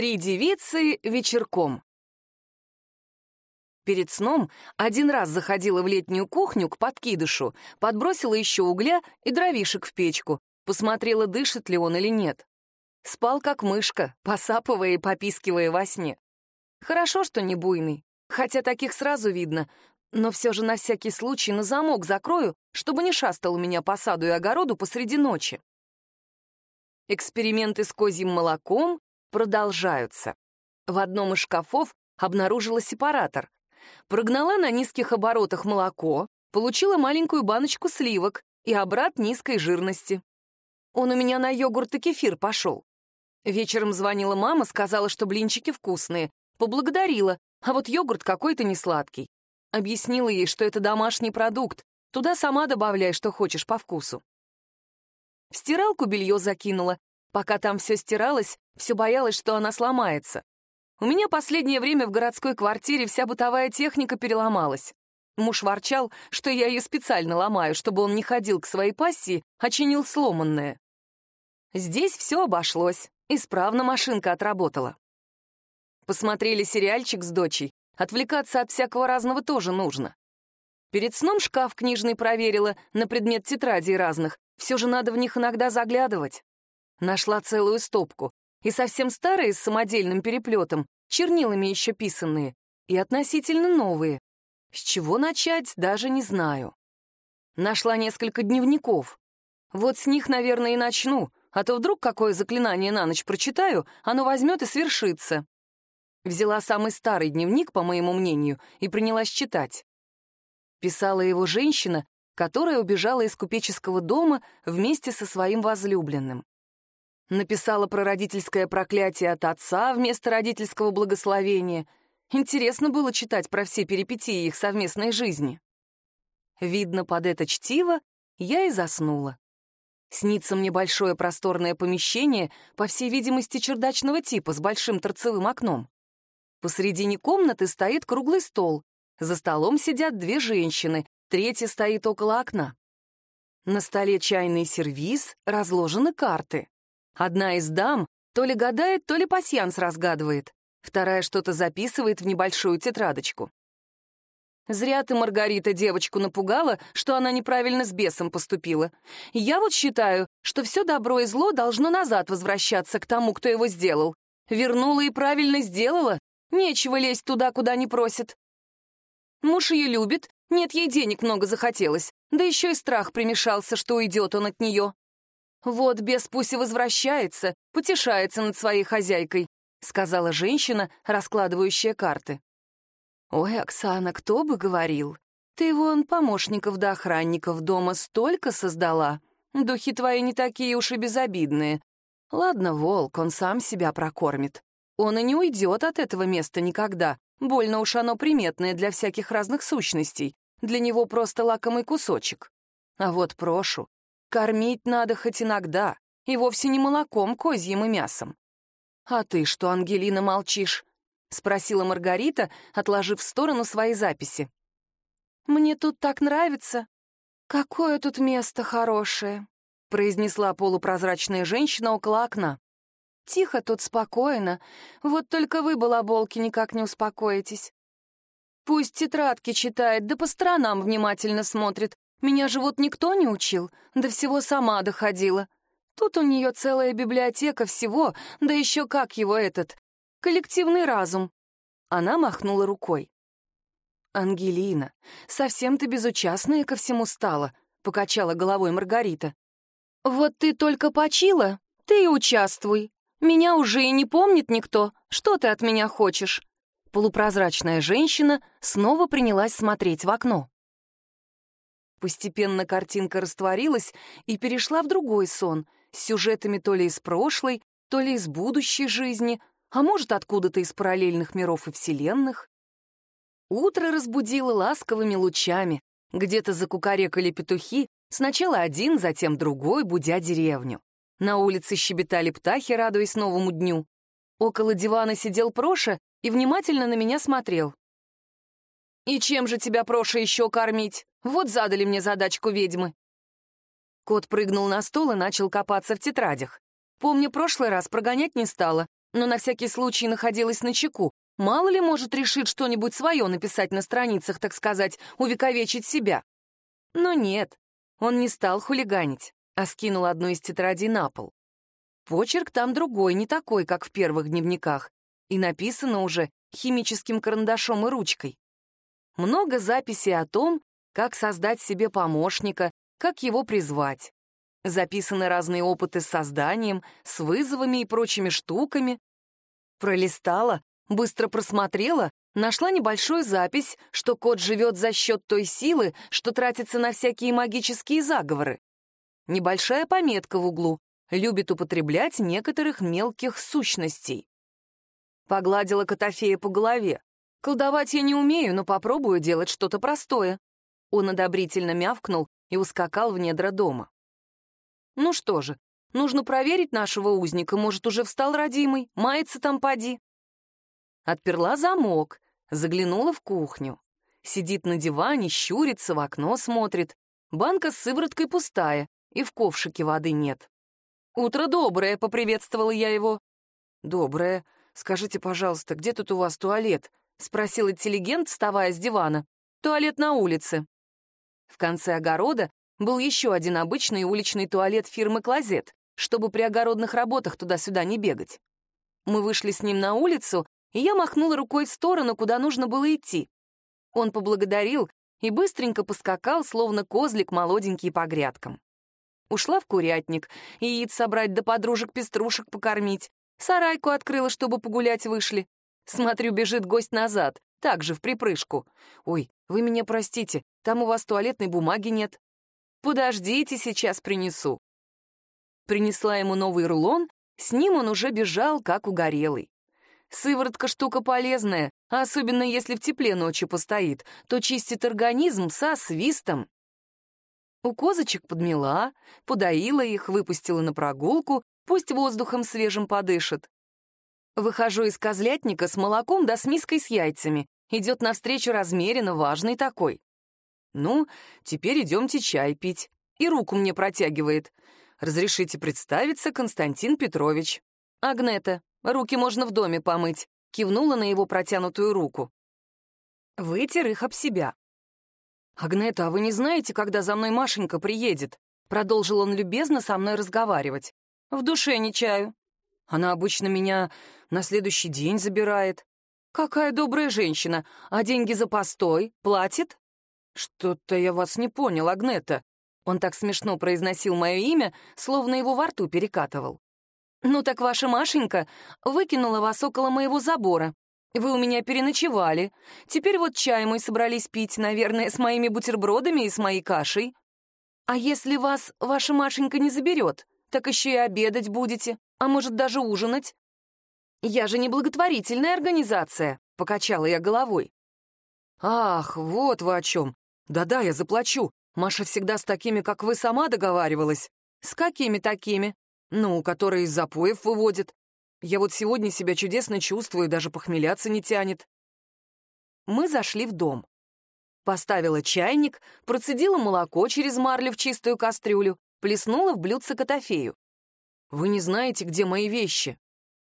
Три девицы вечерком. Перед сном один раз заходила в летнюю кухню к подкидышу, подбросила еще угля и дровишек в печку, посмотрела, дышит ли он или нет. Спал как мышка, посапывая и попискивая во сне. Хорошо, что не буйный, хотя таких сразу видно, но все же на всякий случай на замок закрою, чтобы не шастал у меня по саду и огороду посреди ночи. Эксперименты с козьим молоком продолжаются. В одном из шкафов обнаружила сепаратор. Прогнала на низких оборотах молоко, получила маленькую баночку сливок и обрат низкой жирности. Он у меня на йогурт и кефир пошел. Вечером звонила мама, сказала, что блинчики вкусные. Поблагодарила, а вот йогурт какой-то несладкий. Объяснила ей, что это домашний продукт. Туда сама добавляй, что хочешь по вкусу. В стиралку белье закинула. Пока там все стиралось, все боялась, что она сломается. У меня последнее время в городской квартире вся бытовая техника переломалась. Муж ворчал, что я ее специально ломаю, чтобы он не ходил к своей пассии, а чинил сломанное. Здесь все обошлось, исправно машинка отработала. Посмотрели сериальчик с дочей, отвлекаться от всякого разного тоже нужно. Перед сном шкаф книжный проверила на предмет тетрадей разных, все же надо в них иногда заглядывать. Нашла целую стопку, и совсем старые с самодельным переплетом, чернилами еще писанные, и относительно новые. С чего начать, даже не знаю. Нашла несколько дневников. Вот с них, наверное, и начну, а то вдруг какое заклинание на ночь прочитаю, оно возьмет и свершится. Взяла самый старый дневник, по моему мнению, и принялась читать. Писала его женщина, которая убежала из купеческого дома вместе со своим возлюбленным. Написала про родительское проклятие от отца вместо родительского благословения. Интересно было читать про все перипетии их совместной жизни. Видно, под это чтиво я и заснула. Снится мне большое просторное помещение, по всей видимости, чердачного типа с большим торцевым окном. Посредине комнаты стоит круглый стол. За столом сидят две женщины, третья стоит около окна. На столе чайный сервиз, разложены карты. Одна из дам то ли гадает, то ли пасьянс разгадывает. Вторая что-то записывает в небольшую тетрадочку. Зря ты, Маргарита, девочку напугала, что она неправильно с бесом поступила. Я вот считаю, что все добро и зло должно назад возвращаться к тому, кто его сделал. Вернула и правильно сделала. Нечего лезть туда, куда не просит. Муж ее любит, нет, ей денег много захотелось, да еще и страх примешался, что уйдет он от нее. «Вот бес пусть и возвращается, потешается над своей хозяйкой», — сказала женщина, раскладывающая карты. «Ой, Оксана, кто бы говорил? Ты вон помощников да охранников дома столько создала. Духи твои не такие уж и безобидные. Ладно, волк, он сам себя прокормит. Он и не уйдет от этого места никогда. Больно уж оно приметное для всяких разных сущностей. Для него просто лакомый кусочек. А вот прошу, Кормить надо хоть иногда, и вовсе не молоком козьим и мясом. «А ты что, Ангелина, молчишь?» — спросила Маргарита, отложив в сторону свои записи. «Мне тут так нравится. Какое тут место хорошее», — произнесла полупрозрачная женщина около окна. «Тихо тут, спокойно. Вот только вы, балаболки, никак не успокоитесь. Пусть тетрадки читает, да по сторонам внимательно смотрит, меня же вот никто не учил, до всего сама доходила. Тут у нее целая библиотека всего, да еще как его этот, коллективный разум. Она махнула рукой. «Ангелина, совсем ты безучастная ко всему стала», — покачала головой Маргарита. «Вот ты только почила, ты и участвуй. Меня уже и не помнит никто. Что ты от меня хочешь?» Полупрозрачная женщина снова принялась смотреть в окно. Постепенно картинка растворилась и перешла в другой сон, с сюжетами то ли из прошлой, то ли из будущей жизни, а может, откуда-то из параллельных миров и вселенных. Утро разбудило ласковыми лучами. Где-то закукарекали петухи, сначала один, затем другой, будя деревню. На улице щебетали птахи, радуясь новому дню. Около дивана сидел Проша и внимательно на меня смотрел. «И чем же тебя, Проша, еще кормить? Вот задали мне задачку ведьмы». Кот прыгнул на стол и начал копаться в тетрадях. Помню, прошлый раз прогонять не стала. но на всякий случай находилась на чеку. Мало ли может решить что-нибудь свое написать на страницах, так сказать, увековечить себя. Но нет, он не стал хулиганить, а скинул одну из тетрадей на пол. Почерк там другой, не такой, как в первых дневниках, и написано уже химическим карандашом и ручкой. Много записей о том, как создать себе помощника, как его призвать. Записаны разные опыты с созданием, с вызовами и прочими штуками. Пролистала, быстро просмотрела, нашла небольшую запись, что кот живет за счет той силы, что тратится на всякие магические заговоры. Небольшая пометка в углу любит употреблять некоторых мелких сущностей. Погладила Котофея по голове. Колдовать я не умею, но попробую делать что-то простое. Он одобрительно мявкнул и ускакал в недра дома. Ну что же, нужно проверить нашего узника, может, уже встал родимый, мается там поди. Отперла замок, заглянула в кухню. Сидит на диване, щурится, в окно смотрит. Банка с сывороткой пустая, и в ковшике воды нет. «Утро доброе», — поприветствовала я его. «Доброе. Скажите, пожалуйста, где тут у вас туалет?» — спросил интеллигент, вставая с дивана. «Туалет на улице». В конце огорода был еще один обычный уличный туалет фирмы «Клозет», чтобы при огородных работах туда-сюда не бегать. Мы вышли с ним на улицу, и я махнула рукой в сторону, куда нужно было идти. Он поблагодарил и быстренько поскакал, словно козлик молоденький по грядкам. Ушла в курятник, яиц собрать да подружек-пеструшек покормить. Сарайку открыла, чтобы погулять вышли. Смотрю, бежит гость назад, так же, в припрыжку. «Ой, вы меня простите, там у вас туалетной бумаги нет». «Подождите, сейчас принесу». Принесла ему новый рулон, с ним он уже бежал, как угорелый. Сыворотка штука полезная, особенно если в тепле ночью постоит, то чистит организм со свистом. У козочек подмела, подоила их, выпустила на прогулку, пусть воздухом свежим подышит. Выхожу из козлятника с молоком да с миской с яйцами. Идет навстречу размеренно, важный такой. «Ну, теперь идемте чай пить». И руку мне протягивает. «Разрешите представиться, Константин Петрович». «Агнета, руки можно в доме помыть», — кивнула на его протянутую руку. Вытер их об себя. «Агнета, а вы не знаете, когда за мной Машенька приедет?» Продолжил он любезно со мной разговаривать. «В душе не чаю. Она обычно меня на следующий день забирает. Какая добрая женщина, а деньги за постой платит?» «Что-то я вас не понял, Агнета». Он так смешно произносил мое имя, словно его во рту перекатывал. «Ну так ваша Машенька выкинула вас около моего забора. Вы у меня переночевали. Теперь вот чай мы собрались пить, наверное, с моими бутербродами и с моей кашей. А если вас ваша Машенька не заберет, так еще и обедать будете, а может даже ужинать?» «Я же не благотворительная организация», — покачала я головой. «Ах, вот вы о чем. «Да-да, я заплачу. Маша всегда с такими, как вы, сама договаривалась». «С какими такими?» «Ну, которые из запоев выводят. Я вот сегодня себя чудесно чувствую, даже похмеляться не тянет». Мы зашли в дом. Поставила чайник, процедила молоко через марлю в чистую кастрюлю, плеснула в блюдце котофею. «Вы не знаете, где мои вещи?»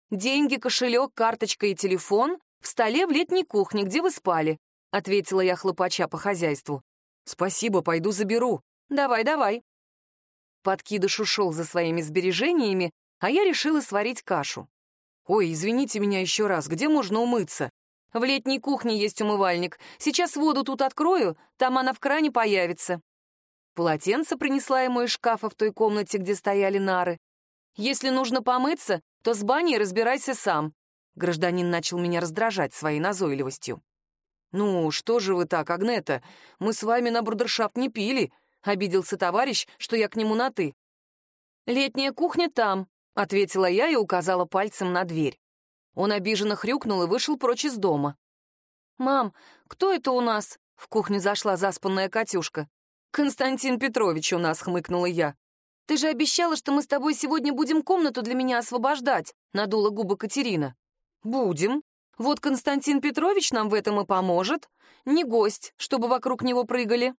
«Деньги, кошелек, карточка и телефон в столе в летней кухне, где вы спали», — ответила я хлопача по хозяйству. «Спасибо, пойду заберу». «Давай, давай». Подкидыш ушел за своими сбережениями, а я решила сварить кашу. «Ой, извините меня еще раз, где можно умыться?» «В летней кухне есть умывальник. Сейчас воду тут открою, там она в кране появится». Полотенце принесла ему из шкафа в той комнате, где стояли нары. «Если нужно помыться, то с баней разбирайся сам». Гражданин начал меня раздражать своей назойливостью. «Ну, что же вы так, Агнета? Мы с вами на брудершафт не пили», — обиделся товарищ, что я к нему на «ты». «Летняя кухня там», — ответила я и указала пальцем на дверь. Он обиженно хрюкнул и вышел прочь из дома. «Мам, кто это у нас?» — в кухню зашла заспанная Катюшка. «Константин Петрович у нас», — хмыкнула я. «Ты же обещала, что мы с тобой сегодня будем комнату для меня освобождать», — надула губы Катерина. «Будем», вот Константин Петрович нам в этом и поможет. Не гость, чтобы вокруг него прыгали.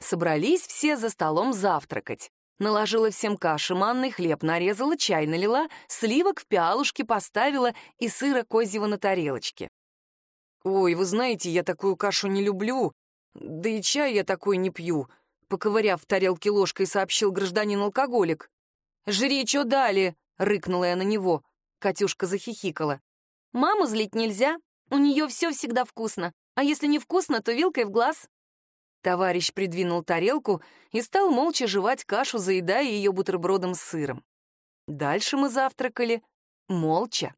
Собрались все за столом завтракать. Наложила всем каши, манный хлеб, нарезала, чай налила, сливок в пиалушки поставила и сыра козьего на тарелочке. «Ой, вы знаете, я такую кашу не люблю, да и чай я такой не пью», поковыряв в тарелке ложкой, сообщил гражданин-алкоголик. «Жри, что дали?» — рыкнула я на него. Катюшка захихикала. «Маму злить нельзя, у нее все всегда вкусно, а если не вкусно, то вилкой в глаз». Товарищ придвинул тарелку и стал молча жевать кашу, заедая ее бутербродом с сыром. Дальше мы завтракали молча.